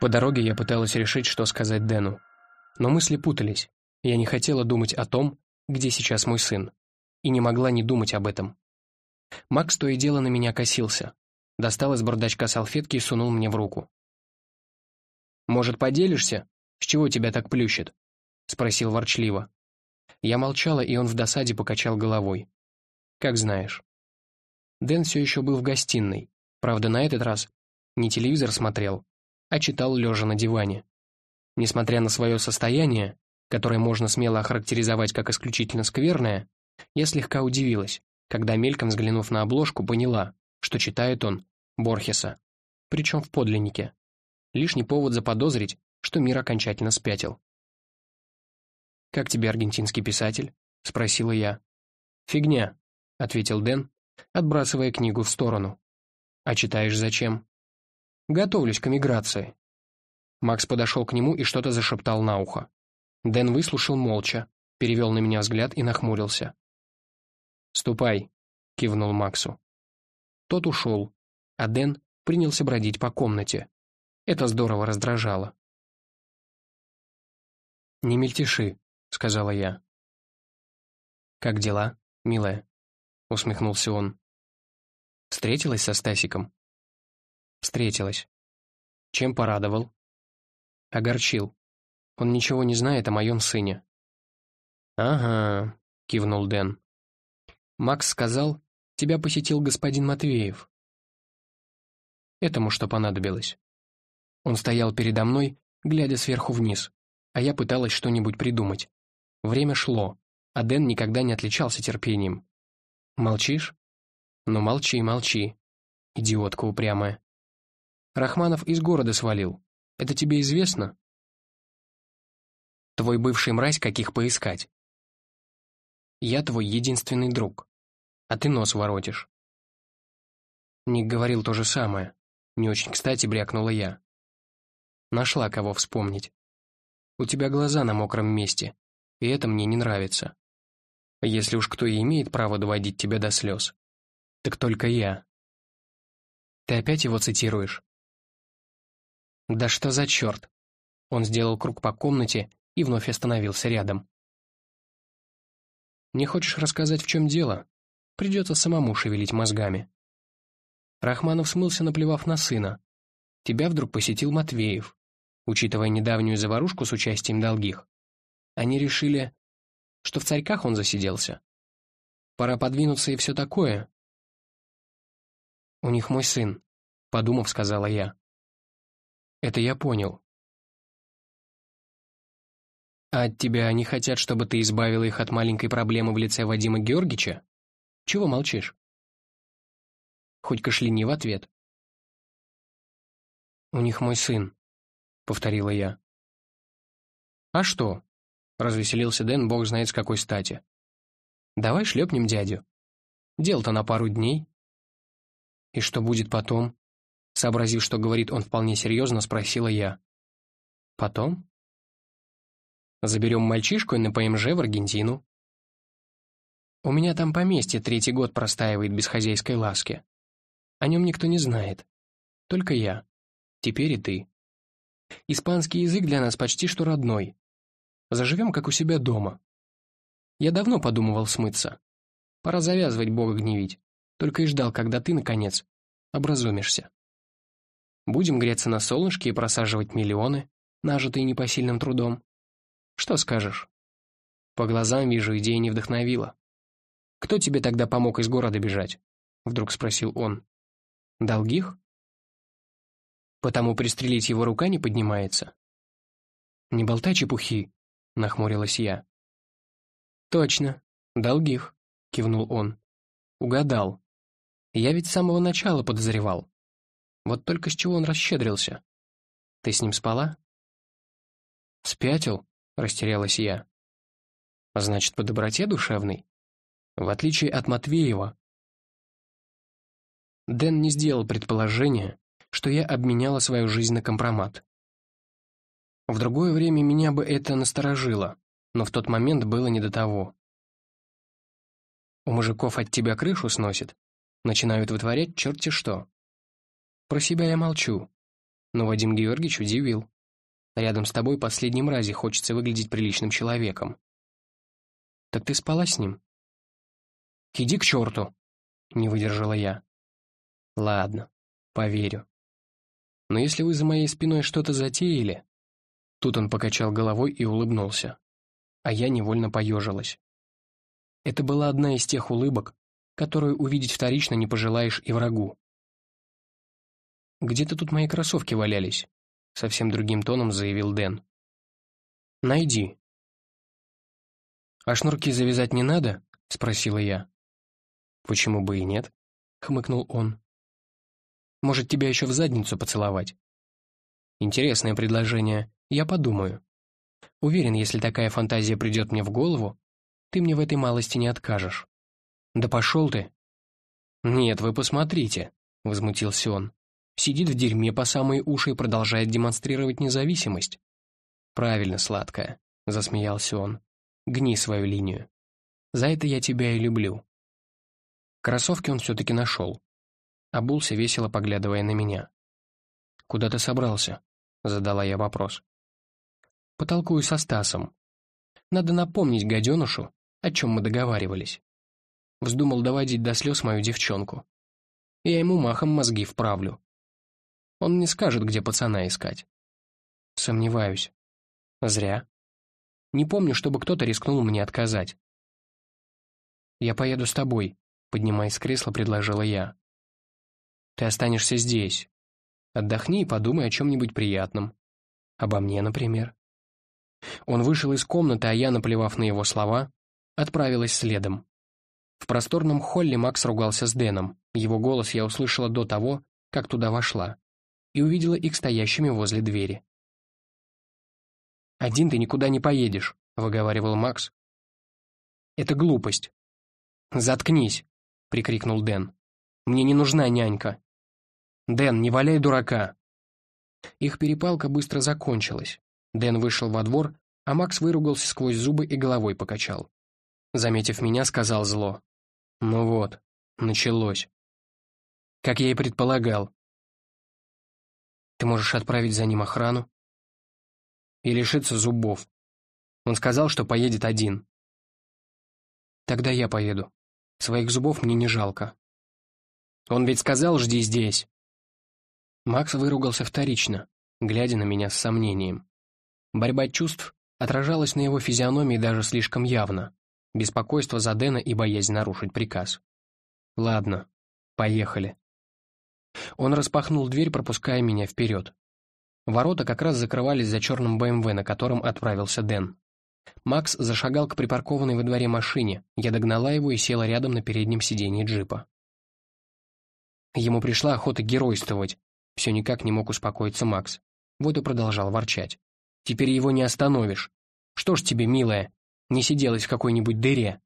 По дороге я пыталась решить, что сказать Дэну. Но мысли путались. Я не хотела думать о том, где сейчас мой сын. И не могла не думать об этом. Макс то и дело на меня косился. Достал из бардачка салфетки и сунул мне в руку. «Может, поделишься? С чего тебя так плющит?» — спросил ворчливо. Я молчала, и он в досаде покачал головой. «Как знаешь». Дэн все еще был в гостиной. Правда, на этот раз не телевизор смотрел, а читал лежа на диване. Несмотря на свое состояние, которое можно смело охарактеризовать как исключительно скверное, я слегка удивилась, когда, мельком взглянув на обложку, поняла, что читает он Борхеса, причем в подлиннике. Лишний повод заподозрить, что мир окончательно спятил. «Как тебе аргентинский писатель?» — спросила я. «Фигня», — ответил Дэн, отбрасывая книгу в сторону. «А читаешь зачем?» «Готовлюсь к эмиграции». Макс подошел к нему и что-то зашептал на ухо. Дэн выслушал молча, перевел на меня взгляд и нахмурился. «Ступай», — кивнул Максу. Тот ушел, а Дэн принялся бродить по комнате. Это здорово раздражало. «Не мельтеши», — сказала я. «Как дела, милая?» — усмехнулся он. «Встретилась со Стасиком?» «Встретилась. Чем порадовал?» «Огорчил. Он ничего не знает о моем сыне». «Ага», — кивнул Дэн. «Макс сказал, тебя посетил господин Матвеев». Этому что понадобилось? Он стоял передо мной, глядя сверху вниз, а я пыталась что-нибудь придумать. Время шло, а Дэн никогда не отличался терпением. «Молчишь?» «Ну молчи, молчи. Идиотка упрямая». «Рахманов из города свалил. Это тебе известно?» «Твой бывший мразь, каких поискать?» «Я твой единственный друг, а ты нос воротишь». Ник говорил то же самое. Не очень кстати брякнула я. Нашла кого вспомнить. У тебя глаза на мокром месте, и это мне не нравится. Если уж кто и имеет право доводить тебя до слез, так только я. Ты опять его цитируешь? Да что за черт? Он сделал круг по комнате и вновь остановился рядом. Не хочешь рассказать, в чем дело? Придется самому шевелить мозгами. Рахманов смылся, наплевав на сына. Тебя вдруг посетил Матвеев. Учитывая недавнюю заварушку с участием долгих, они решили, что в царьках он засиделся. Пора подвинуться и все такое. «У них мой сын», — подумав, сказала я. «Это я понял». «А от тебя они хотят, чтобы ты избавила их от маленькой проблемы в лице Вадима Георгича? Чего молчишь?» Хоть кашляни в ответ. «У них мой сын», — повторила я. «А что?» Развеселился Дэн, бог знает с какой стати. «Давай шлепнем дядю. Дело-то на пару дней». «И что будет потом?» Сообразив, что говорит он вполне серьезно, спросила я. «Потом?» «Заберем мальчишку и на ПМЖ в Аргентину». «У меня там поместье третий год простаивает без хозяйской ласки. О нем никто не знает. Только я. Теперь и ты. Испанский язык для нас почти что родной, Заживем, как у себя дома. Я давно подумывал смыться. Пора завязывать Бога гневить. Только и ждал, когда ты, наконец, образумишься. Будем греться на солнышке и просаживать миллионы, нажитые непосильным трудом. Что скажешь? По глазам вижу, идея не вдохновила. «Кто тебе тогда помог из города бежать?» — вдруг спросил он. «Долгих?» «Потому пристрелить его рука не поднимается?» «Не болтай чепухи», — нахмурилась я. «Точно, долгих», — кивнул он. «Угадал. Я ведь с самого начала подозревал. Вот только с чего он расщедрился? Ты с ним спала?» «Спятил?» — растерялась я. «Значит, по доброте душевной? В отличие от Матвеева». Дэн не сделал предположения, что я обменяла свою жизнь на компромат. В другое время меня бы это насторожило, но в тот момент было не до того. У мужиков от тебя крышу сносит, начинают вытворять черти что. Про себя я молчу. но Вадим Георгиевич удивил. Рядом с тобой последним разе хочется выглядеть приличным человеком. Так ты спала с ним? Иди к черту, не выдержала я. Ладно, поверю. Но если вы за моей спиной что-то затеяли... Тут он покачал головой и улыбнулся. А я невольно поежилась. Это была одна из тех улыбок, которую увидеть вторично не пожелаешь и врагу. «Где-то тут мои кроссовки валялись», — совсем другим тоном заявил Дэн. «Найди». «А шнурки завязать не надо?» — спросила я. «Почему бы и нет?» — хмыкнул он. «Может, тебя еще в задницу поцеловать?» «Интересное предложение. Я подумаю. Уверен, если такая фантазия придет мне в голову, ты мне в этой малости не откажешь». «Да пошел ты!» «Нет, вы посмотрите», — возмутился он сидит в дерьме по самые уши и продолжает демонстрировать независимость. «Правильно, сладкая», — засмеялся он. «Гни свою линию. За это я тебя и люблю». Кроссовки он все-таки нашел. Обулся, весело поглядывая на меня. «Куда ты собрался?» — задала я вопрос. «Потолкую со Стасом. Надо напомнить гаденушу, о чем мы договаривались. Вздумал доводить до слез мою девчонку. Я ему махом мозги вправлю. Он не скажет, где пацана искать. Сомневаюсь. Зря. Не помню, чтобы кто-то рискнул мне отказать. «Я поеду с тобой», — поднимаясь с кресла, предложила я. «Ты останешься здесь. Отдохни и подумай о чем-нибудь приятном. Обо мне, например». Он вышел из комнаты, а я, наплевав на его слова, отправилась следом. В просторном холле Макс ругался с Дэном. Его голос я услышала до того, как туда вошла и увидела их стоящими возле двери. «Один ты никуда не поедешь», — выговаривал Макс. «Это глупость». «Заткнись», — прикрикнул Дэн. «Мне не нужна нянька». «Дэн, не валяй дурака». Их перепалка быстро закончилась. Дэн вышел во двор, а Макс выругался сквозь зубы и головой покачал. Заметив меня, сказал зло. «Ну вот, началось». Как я и предполагал, ты можешь отправить за ним охрану. И лишиться зубов. Он сказал, что поедет один. Тогда я поеду. Своих зубов мне не жалко. Он ведь сказал «жди здесь». Макс выругался вторично, глядя на меня с сомнением. Борьба чувств отражалась на его физиономии даже слишком явно. Беспокойство за Дэна и боязнь нарушить приказ. «Ладно, поехали». Он распахнул дверь, пропуская меня вперед. Ворота как раз закрывались за черным БМВ, на котором отправился Дэн. Макс зашагал к припаркованной во дворе машине, я догнала его и села рядом на переднем сиденье джипа. Ему пришла охота геройствовать, все никак не мог успокоиться Макс. Вот и продолжал ворчать. «Теперь его не остановишь. Что ж тебе, милая, не сиделась в какой-нибудь дыре?»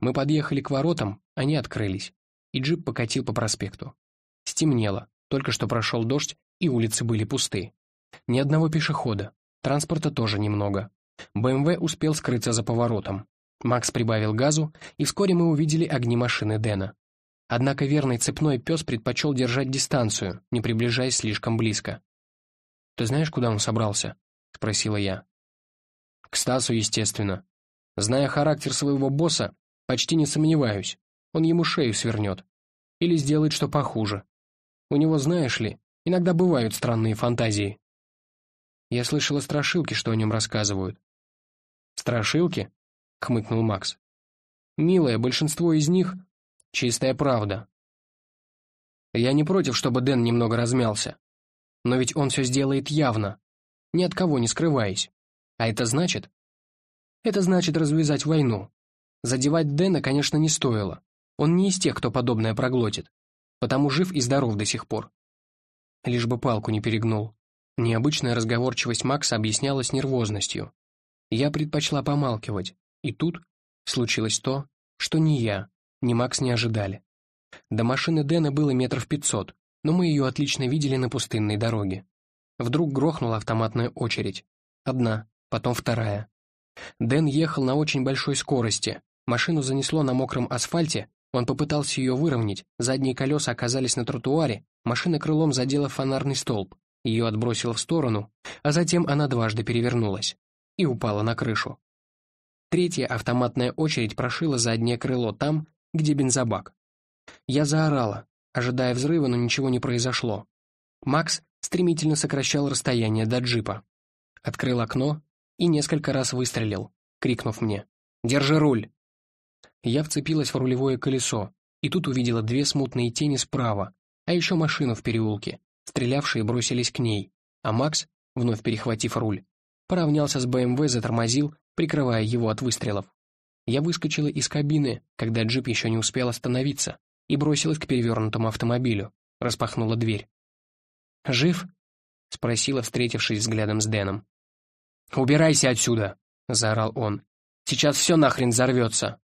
Мы подъехали к воротам, они открылись, и джип покатил по проспекту. Стемнело, только что прошел дождь, и улицы были пусты. Ни одного пешехода, транспорта тоже немного. БМВ успел скрыться за поворотом. Макс прибавил газу, и вскоре мы увидели огни машины Дэна. Однако верный цепной пес предпочел держать дистанцию, не приближаясь слишком близко. «Ты знаешь, куда он собрался?» — спросила я. «К Стасу, естественно. Зная характер своего босса, почти не сомневаюсь, он ему шею свернет. Или сделает что похуже. У него, знаешь ли, иногда бывают странные фантазии. Я слышала страшилки, что о нем рассказывают. «Страшилки?» — хмыкнул Макс. «Милая, большинство из них — чистая правда. Я не против, чтобы Дэн немного размялся. Но ведь он все сделает явно, ни от кого не скрываясь. А это значит? Это значит развязать войну. Задевать Дэна, конечно, не стоило. Он не из тех, кто подобное проглотит потому жив и здоров до сих пор. Лишь бы палку не перегнул. Необычная разговорчивость Макса объяснялась нервозностью. Я предпочла помалкивать, и тут случилось то, что ни я, ни Макс не ожидали. До машины Дэна было метров пятьсот, но мы ее отлично видели на пустынной дороге. Вдруг грохнула автоматная очередь. Одна, потом вторая. Дэн ехал на очень большой скорости, машину занесло на мокром асфальте, Он попытался ее выровнять, задние колеса оказались на тротуаре, машина крылом задела фонарный столб, ее отбросило в сторону, а затем она дважды перевернулась и упала на крышу. Третья автоматная очередь прошила заднее крыло там, где бензобак. Я заорала, ожидая взрыва, но ничего не произошло. Макс стремительно сокращал расстояние до джипа. Открыл окно и несколько раз выстрелил, крикнув мне «Держи руль!». Я вцепилась в рулевое колесо, и тут увидела две смутные тени справа, а еще машину в переулке. Стрелявшие бросились к ней, а Макс, вновь перехватив руль, поравнялся с БМВ, затормозил, прикрывая его от выстрелов. Я выскочила из кабины, когда джип еще не успел остановиться, и бросилась к перевернутому автомобилю, распахнула дверь. «Жив?» — спросила, встретившись взглядом с Дэном. «Убирайся отсюда!» — заорал он. «Сейчас все нахрен взорвется!»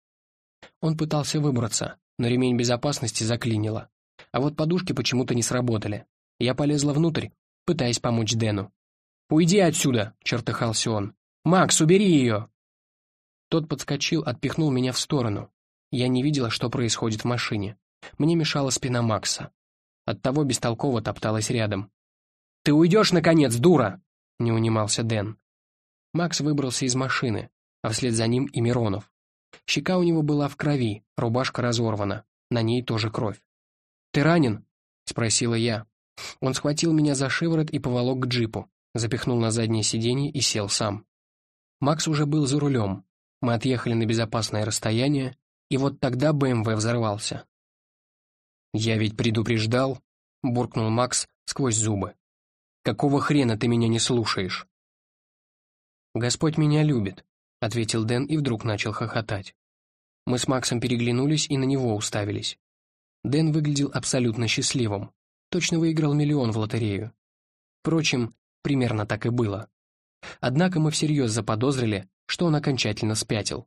Он пытался выбраться, но ремень безопасности заклинило. А вот подушки почему-то не сработали. Я полезла внутрь, пытаясь помочь Дэну. «Уйди отсюда!» — чертыхался он. «Макс, убери ее!» Тот подскочил, отпихнул меня в сторону. Я не видела, что происходит в машине. Мне мешала спина Макса. Оттого бестолково топталась рядом. «Ты уйдешь, наконец, дура!» — не унимался Дэн. Макс выбрался из машины, а вслед за ним и Миронов. Щека у него была в крови, рубашка разорвана, на ней тоже кровь. «Ты ранен?» — спросила я. Он схватил меня за шиворот и поволок к джипу, запихнул на заднее сиденье и сел сам. Макс уже был за рулем. Мы отъехали на безопасное расстояние, и вот тогда БМВ взорвался. «Я ведь предупреждал», — буркнул Макс сквозь зубы. «Какого хрена ты меня не слушаешь?» «Господь меня любит», — ответил Дэн и вдруг начал хохотать. Мы с Максом переглянулись и на него уставились. Дэн выглядел абсолютно счастливым. Точно выиграл миллион в лотерею. Впрочем, примерно так и было. Однако мы всерьез заподозрили, что он окончательно спятил.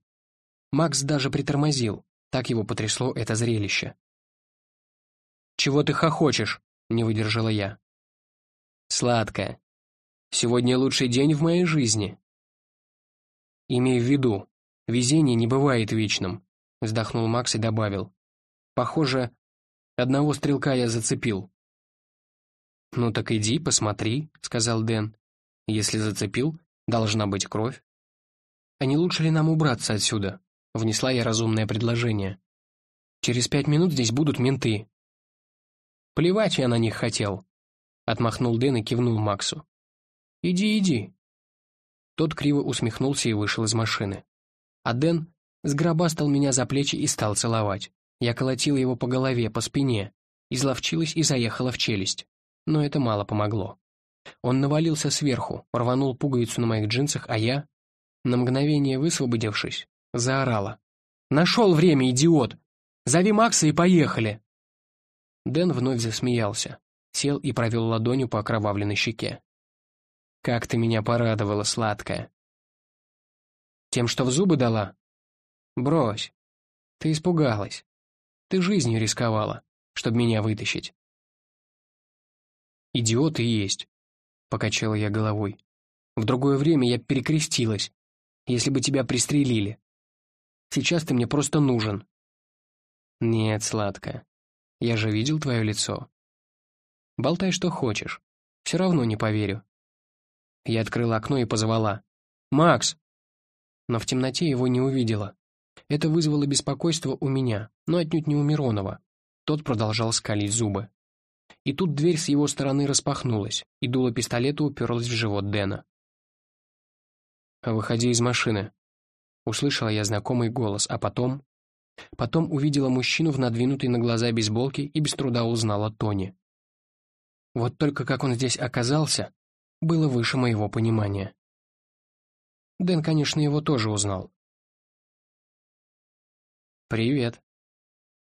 Макс даже притормозил, так его потрясло это зрелище. «Чего ты хохочешь?» — не выдержала я. «Сладкая. Сегодня лучший день в моей жизни», «Имей в виду, везение не бывает вечным», — вздохнул Макс и добавил. «Похоже, одного стрелка я зацепил». «Ну так иди, посмотри», — сказал Дэн. «Если зацепил, должна быть кровь». «А не лучше ли нам убраться отсюда?» — внесла я разумное предложение. «Через пять минут здесь будут менты». «Плевать я на них хотел», — отмахнул Дэн и кивнул Максу. «Иди, иди, тот криво усмехнулся и вышел из машины. А Дэн сгробастал меня за плечи и стал целовать. Я колотила его по голове, по спине, изловчилась и заехала в челюсть. Но это мало помогло. Он навалился сверху, рванул пуговицу на моих джинсах, а я, на мгновение высвободившись, заорала. «Нашел время, идиот! Зови Макса и поехали!» Дэн вновь засмеялся, сел и провел ладонью по окровавленной щеке. Как ты меня порадовала, сладкая. Тем, что в зубы дала? Брось. Ты испугалась. Ты жизнью рисковала, чтобы меня вытащить. Идиот и есть, покачала я головой. В другое время я перекрестилась, если бы тебя пристрелили. Сейчас ты мне просто нужен. Нет, сладкая, я же видел твое лицо. Болтай, что хочешь, все равно не поверю. Я открыла окно и позвала. «Макс!» Но в темноте его не увидела. Это вызвало беспокойство у меня, но отнюдь не у Миронова. Тот продолжал скалить зубы. И тут дверь с его стороны распахнулась, и дуло пистолета уперлось в живот Дэна. «Выходи из машины», — услышала я знакомый голос, а потом... Потом увидела мужчину в надвинутой на глаза бейсболке и без труда узнала Тони. Вот только как он здесь оказался, было выше моего понимания. Дэн, конечно, его тоже узнал. «Привет»,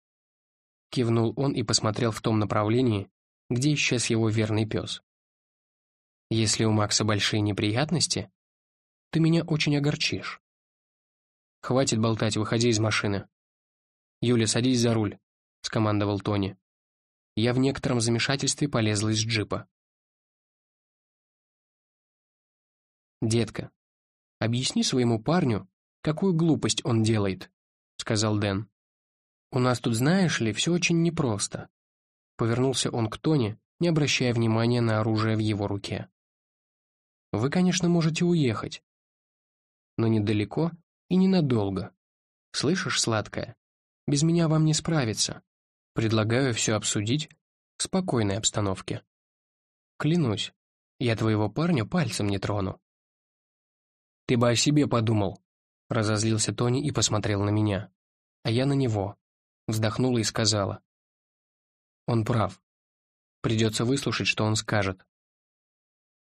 — кивнул он и посмотрел в том направлении, где исчез его верный пес. «Если у Макса большие неприятности, ты меня очень огорчишь. Хватит болтать, выходи из машины. Юля, садись за руль», — скомандовал Тони. Я в некотором замешательстве полезла из джипа. «Детка, объясни своему парню, какую глупость он делает», — сказал Дэн. «У нас тут, знаешь ли, все очень непросто». Повернулся он к Тони, не обращая внимания на оружие в его руке. «Вы, конечно, можете уехать, но недалеко и ненадолго. Слышишь, сладкая, без меня вам не справиться. Предлагаю все обсудить в спокойной обстановке. Клянусь, я твоего парня пальцем не трону». «Ты бы о себе подумал», — разозлился Тони и посмотрел на меня. А я на него. Вздохнула и сказала. «Он прав. Придется выслушать, что он скажет».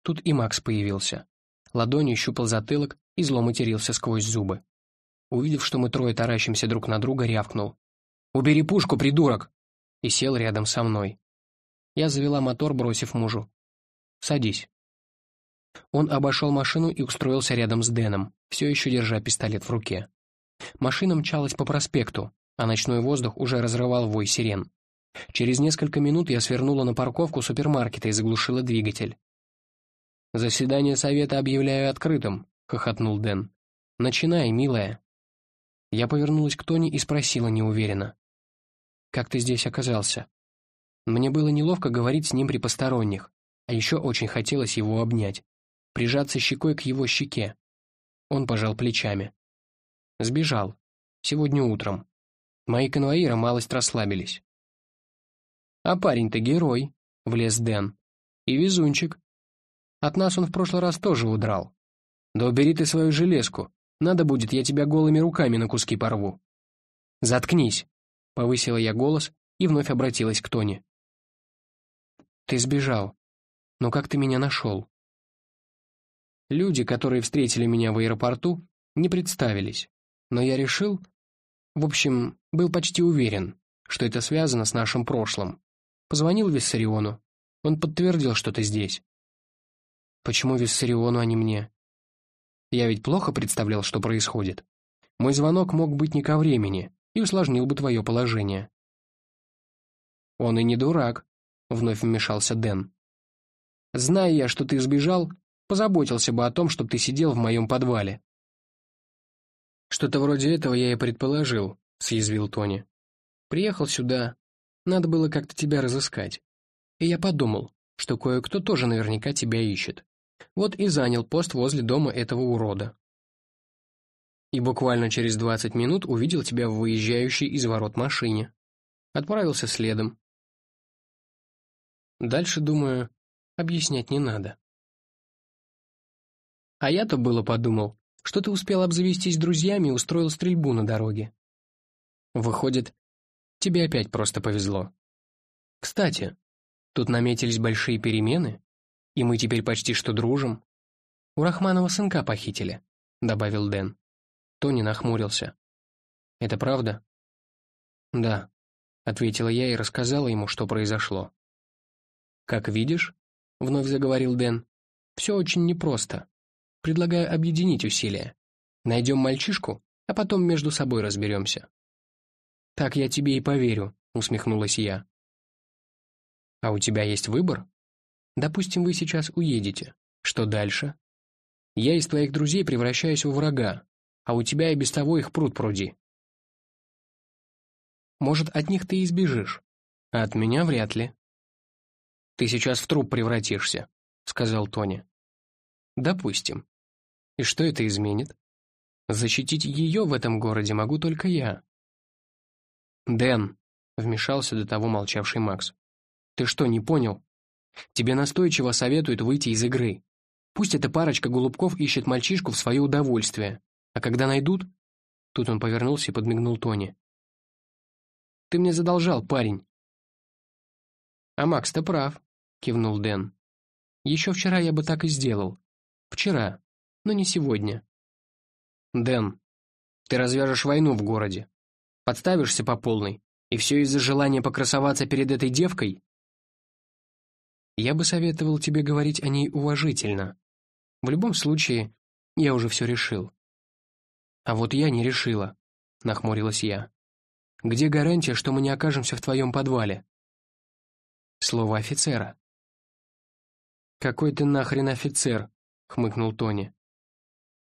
Тут и Макс появился. Ладонью щупал затылок и зло матерился сквозь зубы. Увидев, что мы трое таращимся друг на друга, рявкнул. «Убери пушку, придурок!» и сел рядом со мной. Я завела мотор, бросив мужу. «Садись». Он обошел машину и устроился рядом с Дэном, все еще держа пистолет в руке. Машина мчалась по проспекту, а ночной воздух уже разрывал вой сирен. Через несколько минут я свернула на парковку супермаркета и заглушила двигатель. «Заседание совета объявляю открытым», — хохотнул Дэн. «Начинай, милая». Я повернулась к Тони и спросила неуверенно. «Как ты здесь оказался?» Мне было неловко говорить с ним при посторонних, а еще очень хотелось его обнять прижаться щекой к его щеке. Он пожал плечами. Сбежал. Сегодня утром. Мои конвоиры малость расслабились. «А парень-то герой», — влез Дэн. «И везунчик. От нас он в прошлый раз тоже удрал. Да убери ты свою железку. Надо будет, я тебя голыми руками на куски порву». «Заткнись», — повысила я голос и вновь обратилась к Тони. «Ты сбежал. Но как ты меня нашел?» Люди, которые встретили меня в аэропорту, не представились. Но я решил, в общем, был почти уверен, что это связано с нашим прошлым. Позвонил Виссариону. Он подтвердил, что ты здесь. Почему Виссариону, а не мне? Я ведь плохо представлял, что происходит. Мой звонок мог быть не ко времени и усложнил бы твое положение. Он и не дурак, вновь вмешался Дэн. Зная я, что ты сбежал, позаботился бы о том, чтобы ты сидел в моем подвале». «Что-то вроде этого я и предположил», — съязвил Тони. «Приехал сюда. Надо было как-то тебя разыскать. И я подумал, что кое-кто тоже наверняка тебя ищет. Вот и занял пост возле дома этого урода. И буквально через двадцать минут увидел тебя в выезжающей из ворот машине. Отправился следом. Дальше, думаю, объяснять не надо. А я-то было подумал, что ты успел обзавестись друзьями и устроил стрельбу на дороге. Выходит, тебе опять просто повезло. Кстати, тут наметились большие перемены, и мы теперь почти что дружим. У Рахманова сынка похитили, — добавил Дэн. Тони нахмурился. «Это правда?» «Да», — ответила я и рассказала ему, что произошло. «Как видишь», — вновь заговорил Дэн, — «все очень непросто. Предлагаю объединить усилия. Найдем мальчишку, а потом между собой разберемся». «Так я тебе и поверю», — усмехнулась я. «А у тебя есть выбор? Допустим, вы сейчас уедете. Что дальше? Я из твоих друзей превращаюсь в врага, а у тебя и без того их пруд пруди. Может, от них ты избежишь, а от меня вряд ли». «Ты сейчас в труп превратишься», — сказал Тони. «Допустим. И что это изменит? Защитить ее в этом городе могу только я. «Дэн», — вмешался до того молчавший Макс, — «ты что, не понял? Тебе настойчиво советуют выйти из игры. Пусть эта парочка голубков ищет мальчишку в свое удовольствие, а когда найдут...» Тут он повернулся и подмигнул Тони. «Ты мне задолжал, парень». «А Макс-то прав», — кивнул Дэн. «Еще вчера я бы так и сделал. Вчера, но не сегодня. Дэн, ты развяжешь войну в городе. Подставишься по полной, и все из-за желания покрасоваться перед этой девкой? Я бы советовал тебе говорить о ней уважительно. В любом случае, я уже все решил. А вот я не решила, нахмурилась я. Где гарантия, что мы не окажемся в твоем подвале? Слово офицера. «Какой ты нахрен офицер?» — хмыкнул Тони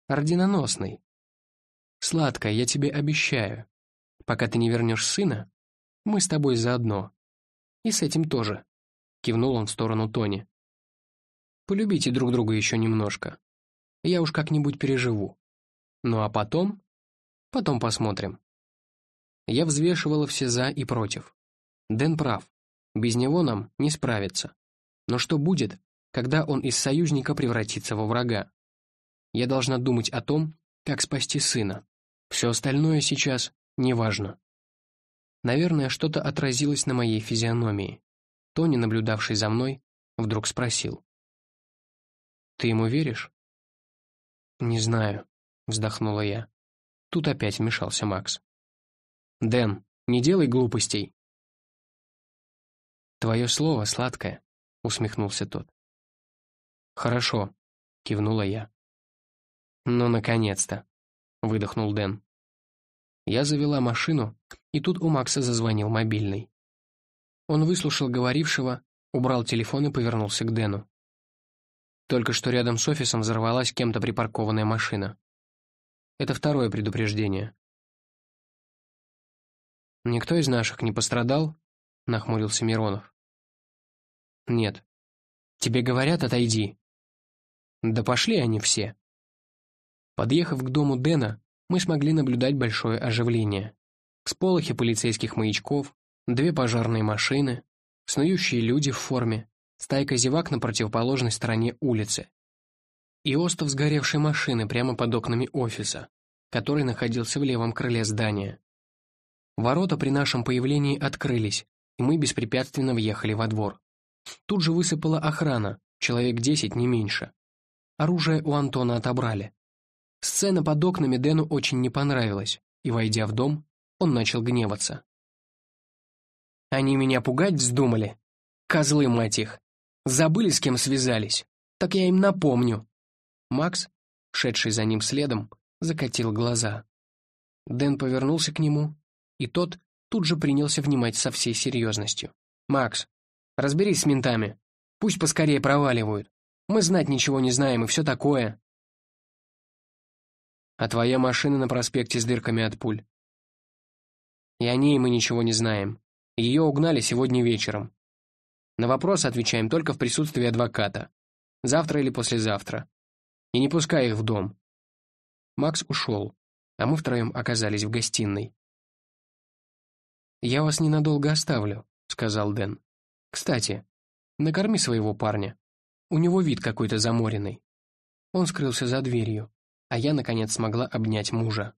орденоносный. Сладкая, я тебе обещаю. пока ты не вернешь сына, мы с тобой заодно. И с этим тоже», — кивнул он в сторону Тони. «Полюбите друг друга еще немножко. Я уж как-нибудь переживу. Ну а потом... Потом посмотрим». Я взвешивала все «за» и «против». Дэн прав. Без него нам не справиться. Но что будет, когда он из союзника превратится во врага? Я должна думать о том, как спасти сына. Все остальное сейчас неважно. Наверное, что-то отразилось на моей физиономии. Тони, наблюдавший за мной, вдруг спросил. «Ты ему веришь?» «Не знаю», — вздохнула я. Тут опять вмешался Макс. «Дэн, не делай глупостей!» «Твое слово сладкое», — усмехнулся тот. «Хорошо», — кивнула я. «Ну, наконец-то», — выдохнул Дэн. Я завела машину, и тут у Макса зазвонил мобильный. Он выслушал говорившего, убрал телефон и повернулся к Дэну. Только что рядом с офисом взорвалась кем-то припаркованная машина. Это второе предупреждение. «Никто из наших не пострадал?» — нахмурился Миронов. «Нет. Тебе говорят, отойди». «Да пошли они все». Подъехав к дому Дэна, мы смогли наблюдать большое оживление. Всполохи полицейских маячков, две пожарные машины, снующие люди в форме, стайка зевак на противоположной стороне улицы и остов сгоревшей машины прямо под окнами офиса, который находился в левом крыле здания. Ворота при нашем появлении открылись, и мы беспрепятственно въехали во двор. Тут же высыпала охрана, человек десять, не меньше. Оружие у Антона отобрали. Сцена под окнами Дэну очень не понравилась, и, войдя в дом, он начал гневаться. «Они меня пугать вздумали? Козлы, мать их! Забыли, с кем связались? Так я им напомню!» Макс, шедший за ним следом, закатил глаза. Дэн повернулся к нему, и тот тут же принялся внимать со всей серьезностью. «Макс, разберись с ментами. Пусть поскорее проваливают. Мы знать ничего не знаем и все такое». «А твоя машина на проспекте с дырками от пуль?» «И о ней мы ничего не знаем. Ее угнали сегодня вечером. На вопрос отвечаем только в присутствии адвоката. Завтра или послезавтра. И не пускай их в дом». Макс ушел, а мы втроем оказались в гостиной. «Я вас ненадолго оставлю», — сказал Дэн. «Кстати, накорми своего парня. У него вид какой-то заморенный». Он скрылся за дверью, а я, наконец, смогла обнять мужа.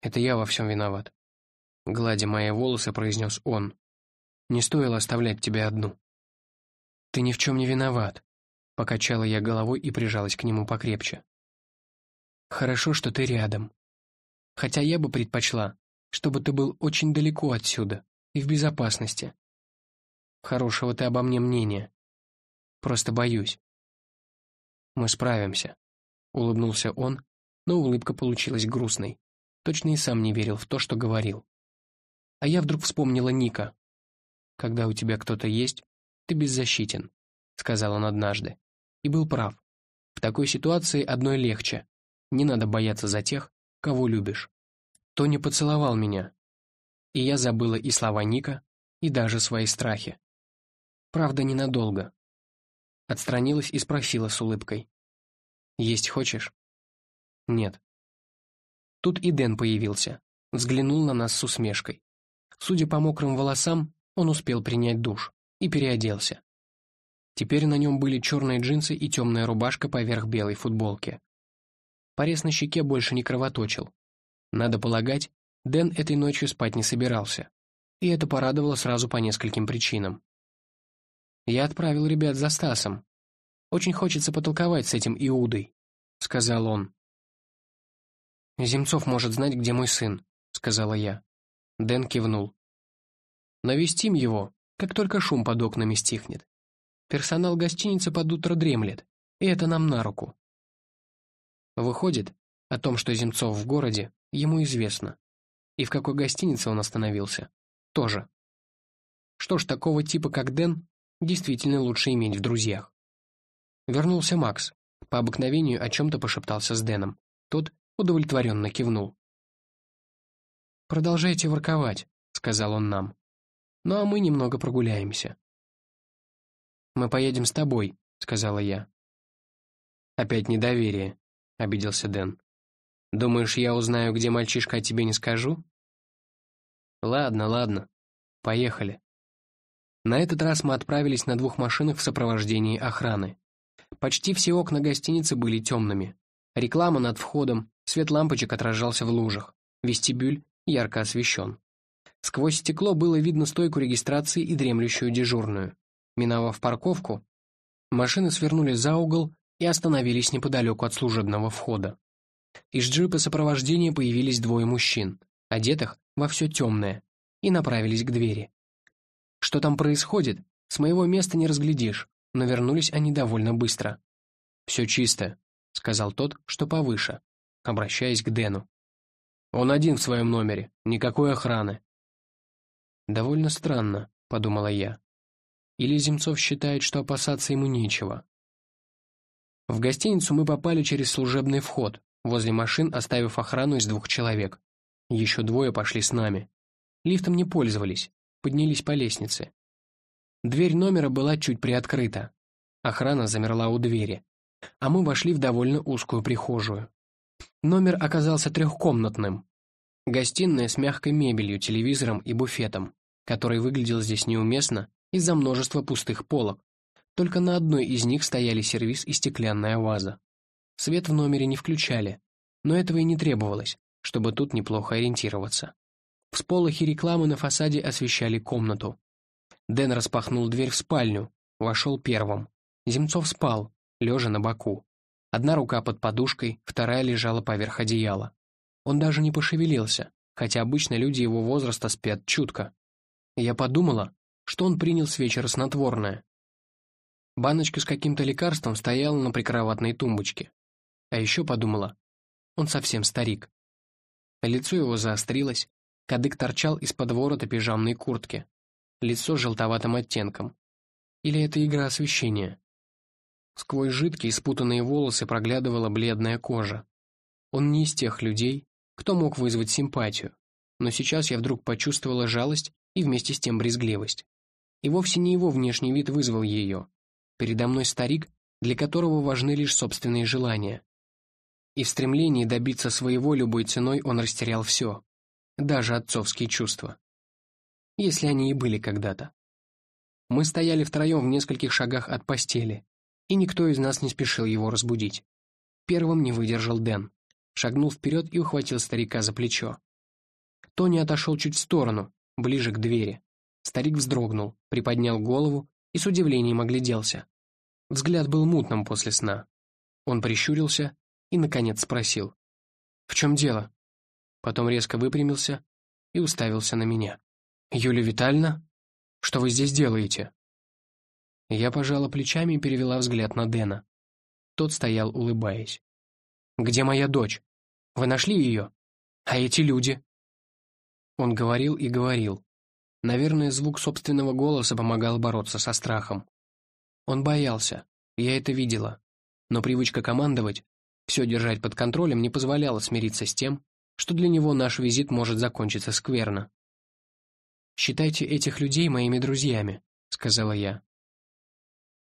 «Это я во всем виноват», — гладя мои волосы, произнес он. «Не стоило оставлять тебя одну». «Ты ни в чем не виноват», — покачала я головой и прижалась к нему покрепче. «Хорошо, что ты рядом. Хотя я бы предпочла, чтобы ты был очень далеко отсюда и в безопасности. Хорошего ты обо мне мнения. Просто боюсь. Мы справимся, — улыбнулся он, но улыбка получилась грустной. Точно и сам не верил в то, что говорил. А я вдруг вспомнила Ника. «Когда у тебя кто-то есть, ты беззащитен», — сказал он однажды. И был прав. В такой ситуации одной легче. Не надо бояться за тех, кого любишь. Тони поцеловал меня. И я забыла и слова Ника, и даже свои страхи. Правда, ненадолго. Отстранилась и спросила с улыбкой. «Есть хочешь?» «Нет». Тут и Дэн появился, взглянул на нас с усмешкой. Судя по мокрым волосам, он успел принять душ и переоделся. Теперь на нем были черные джинсы и темная рубашка поверх белой футболки. Порез на щеке больше не кровоточил, надо полагать, Дэн этой ночью спать не собирался. И это порадовало сразу по нескольким причинам. «Я отправил ребят за Стасом. Очень хочется потолковать с этим Иудой», — сказал он. «Земцов может знать, где мой сын», — сказала я. Дэн кивнул. «Навестим его, как только шум под окнами стихнет. Персонал гостиницы под утро дремлет, и это нам на руку». Выходит, о том, что Земцов в городе, ему известно. И в какой гостинице он остановился, тоже. Что ж, такого типа, как Дэн, действительно лучше иметь в друзьях. Вернулся Макс, по обыкновению о чем-то пошептался с Дэном. Тот удовлетворенно кивнул. «Продолжайте ворковать», — сказал он нам. «Ну а мы немного прогуляемся». «Мы поедем с тобой», — сказала я. «Опять недоверие», — обиделся Дэн. «Думаешь, я узнаю, где мальчишка, а тебе не скажу?» «Ладно, ладно. Поехали». На этот раз мы отправились на двух машинах в сопровождении охраны. Почти все окна гостиницы были темными. Реклама над входом, свет лампочек отражался в лужах. Вестибюль ярко освещен. Сквозь стекло было видно стойку регистрации и дремлющую дежурную. Миновав парковку, машины свернули за угол и остановились неподалеку от служебного входа. Из джипа сопровождения появились двое мужчин, одетых во все темное, и направились к двери. Что там происходит, с моего места не разглядишь, но вернулись они довольно быстро. «Все чисто», — сказал тот, что повыше, обращаясь к Дэну. «Он один в своем номере, никакой охраны». «Довольно странно», — подумала я. Или Земцов считает, что опасаться ему нечего. В гостиницу мы попали через служебный вход, возле машин оставив охрану из двух человек. Еще двое пошли с нами. Лифтом не пользовались, поднялись по лестнице. Дверь номера была чуть приоткрыта. Охрана замерла у двери. А мы вошли в довольно узкую прихожую. Номер оказался трехкомнатным. Гостиная с мягкой мебелью, телевизором и буфетом, который выглядел здесь неуместно из-за множества пустых полок. Только на одной из них стояли сервиз и стеклянная ваза. Свет в номере не включали, но этого и не требовалось, чтобы тут неплохо ориентироваться. Всполохи рекламы на фасаде освещали комнату. Дэн распахнул дверь в спальню, вошел первым. Земцов спал, лежа на боку. Одна рука под подушкой, вторая лежала поверх одеяла. Он даже не пошевелился, хотя обычно люди его возраста спят чутко. Я подумала, что он принял с вечера снотворное. Баночка с каким-то лекарством стояла на прикроватной тумбочке. А еще подумала, он совсем старик. Лицо его заострилось, Кадык торчал из-под ворота пижамной куртки. Лицо желтоватым оттенком. Или это игра освещения? Сквозь жидкие спутанные волосы проглядывала бледная кожа. Он не из тех людей, кто мог вызвать симпатию. Но сейчас я вдруг почувствовала жалость и вместе с тем брезгливость. И вовсе не его внешний вид вызвал ее. Передо мной старик, для которого важны лишь собственные желания. И в стремлении добиться своего любой ценой он растерял все даже отцовские чувства. Если они и были когда-то. Мы стояли втроем в нескольких шагах от постели, и никто из нас не спешил его разбудить. Первым не выдержал Дэн, шагнул вперед и ухватил старика за плечо. Тони отошел чуть в сторону, ближе к двери. Старик вздрогнул, приподнял голову и с удивлением огляделся. Взгляд был мутным после сна. Он прищурился и, наконец, спросил. «В чем дело?» потом резко выпрямился и уставился на меня. «Юлия Витальевна, что вы здесь делаете?» Я пожала плечами и перевела взгляд на Дэна. Тот стоял, улыбаясь. «Где моя дочь? Вы нашли ее? А эти люди?» Он говорил и говорил. Наверное, звук собственного голоса помогал бороться со страхом. Он боялся, я это видела. Но привычка командовать, все держать под контролем не позволяла смириться с тем, что для него наш визит может закончиться скверно. «Считайте этих людей моими друзьями», — сказала я.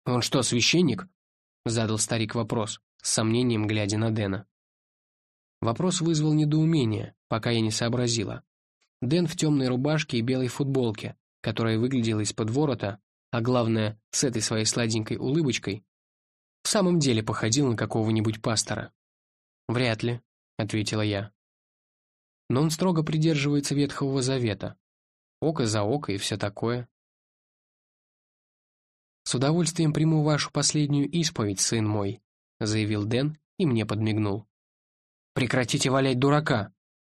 «Он что, священник?» — задал старик вопрос, с сомнением глядя на Дэна. Вопрос вызвал недоумение, пока я не сообразила. Дэн в темной рубашке и белой футболке, которая выглядела из-под ворота, а главное, с этой своей сладенькой улыбочкой, в самом деле походил на какого-нибудь пастора. «Вряд ли», — ответила я но он строго придерживается Ветхого Завета. Око за око и все такое. «С удовольствием приму вашу последнюю исповедь, сын мой», заявил Дэн и мне подмигнул. «Прекратите валять дурака!»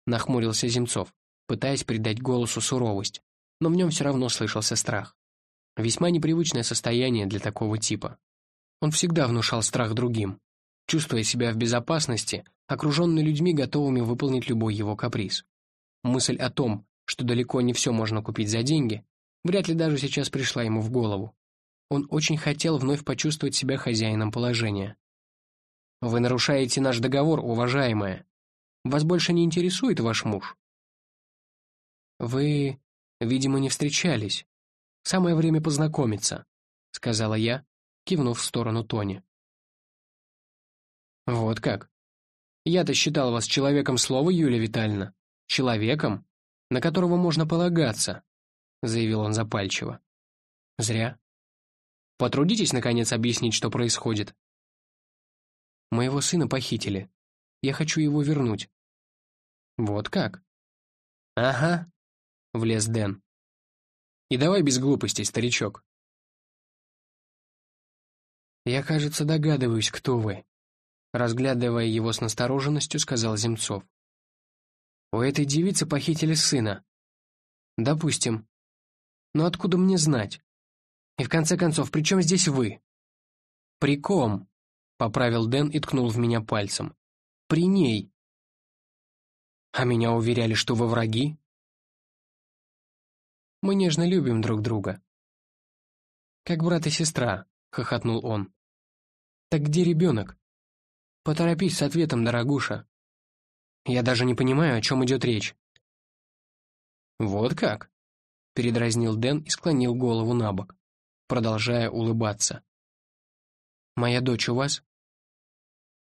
нахмурился Земцов, пытаясь придать голосу суровость, но в нем все равно слышался страх. Весьма непривычное состояние для такого типа. Он всегда внушал страх другим. Чувствуя себя в безопасности, окруженный людьми, готовыми выполнить любой его каприз. Мысль о том, что далеко не все можно купить за деньги, вряд ли даже сейчас пришла ему в голову. Он очень хотел вновь почувствовать себя хозяином положения. «Вы нарушаете наш договор, уважаемая. Вас больше не интересует ваш муж?» «Вы, видимо, не встречались. Самое время познакомиться», — сказала я, кивнув в сторону Тони. «Вот как? Я-то считал вас человеком слова, Юлия Витальевна. Человеком, на которого можно полагаться», — заявил он запальчиво. «Зря. Потрудитесь, наконец, объяснить, что происходит». «Моего сына похитили. Я хочу его вернуть». «Вот как?» «Ага», — влез Дэн. «И давай без глупостей, старичок». «Я, кажется, догадываюсь, кто вы», Разглядывая его с настороженностью, сказал Земцов. «У этой девицы похитили сына. Допустим. Но откуда мне знать? И в конце концов, при чем здесь вы?» «При ком?» — поправил Дэн и ткнул в меня пальцем. «При ней». «А меня уверяли, что вы враги?» «Мы нежно любим друг друга». «Как брат и сестра», — хохотнул он. «Так где ребенок?» Поторопись с ответом, дорогуша. Я даже не понимаю, о чем идет речь. Вот как? Передразнил Дэн и склонил голову на бок, продолжая улыбаться. Моя дочь у вас?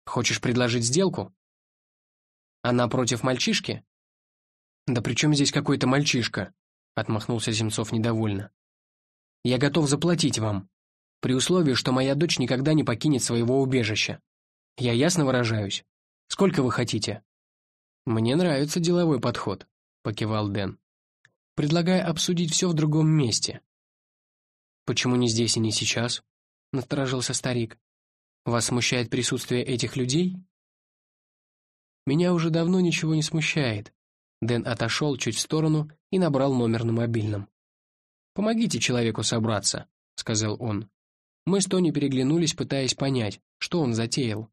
Хочешь предложить сделку? Она против мальчишки? Да при чем здесь какой-то мальчишка? Отмахнулся Земцов недовольно. Я готов заплатить вам, при условии, что моя дочь никогда не покинет своего убежища. Я ясно выражаюсь? Сколько вы хотите?» «Мне нравится деловой подход», — покивал Дэн. «Предлагаю обсудить все в другом месте». «Почему не здесь и не сейчас?» — насторожился старик. «Вас смущает присутствие этих людей?» «Меня уже давно ничего не смущает». Дэн отошел чуть в сторону и набрал номер на мобильном. «Помогите человеку собраться», — сказал он. Мы с Тони переглянулись, пытаясь понять, что он затеял.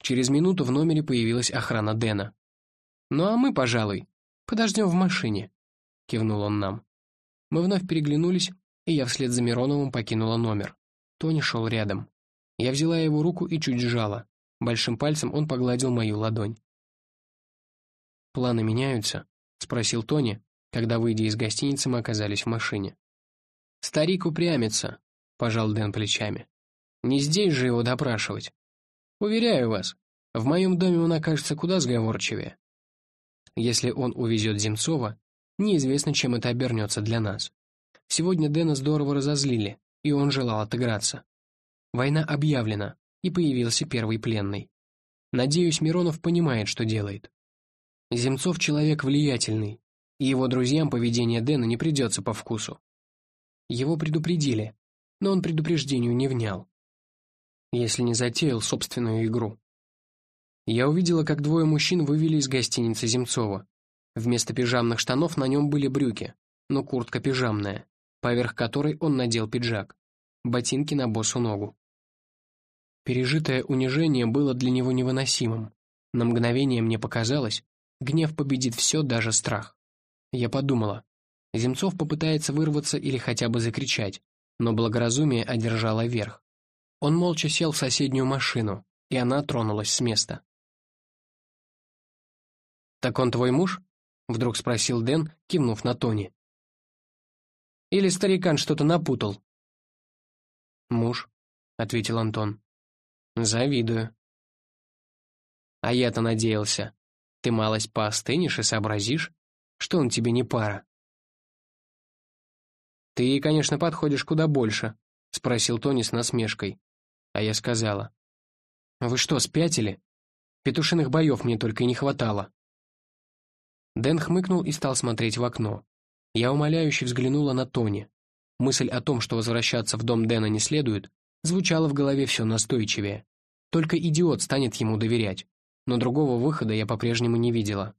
Через минуту в номере появилась охрана Дэна. «Ну а мы, пожалуй, подождем в машине», — кивнул он нам. Мы вновь переглянулись, и я вслед за Мироновым покинула номер. Тони шел рядом. Я взяла его руку и чуть сжала. Большим пальцем он погладил мою ладонь. «Планы меняются?» — спросил Тони, когда, выйдя из гостиницы, мы оказались в машине. «Старик упрямится», — пожал Дэн плечами. «Не здесь же его допрашивать. Уверяю вас, в моем доме он окажется куда сговорчивее. Если он увезет Земцова, неизвестно, чем это обернется для нас. Сегодня Дэна здорово разозлили, и он желал отыграться. Война объявлена, и появился первый пленный. Надеюсь, Миронов понимает, что делает. Земцов человек влиятельный, и его друзьям поведение Дэна не придется по вкусу. Его предупредили, но он предупреждению не внял если не затеял собственную игру. Я увидела, как двое мужчин вывели из гостиницы Земцова. Вместо пижамных штанов на нем были брюки, но куртка пижамная, поверх которой он надел пиджак, ботинки на босу ногу. Пережитое унижение было для него невыносимым. На мгновение мне показалось, гнев победит все, даже страх. Я подумала, Земцов попытается вырваться или хотя бы закричать, но благоразумие одержало верх. Он молча сел в соседнюю машину, и она тронулась с места. «Так он твой муж?» — вдруг спросил Дэн, кивнув на Тони. «Или старикан что-то напутал?» «Муж», — ответил Антон. «Завидую». «А я-то надеялся. Ты малость поостынешь и сообразишь, что он тебе не пара». «Ты, конечно, подходишь куда больше», — спросил Тони с насмешкой. А я сказала. «Вы что, спятили? Петушиных боев мне только и не хватало». Дэн хмыкнул и стал смотреть в окно. Я умоляюще взглянула на Тони. Мысль о том, что возвращаться в дом Дэна не следует, звучала в голове все настойчивее. Только идиот станет ему доверять. Но другого выхода я по-прежнему не видела.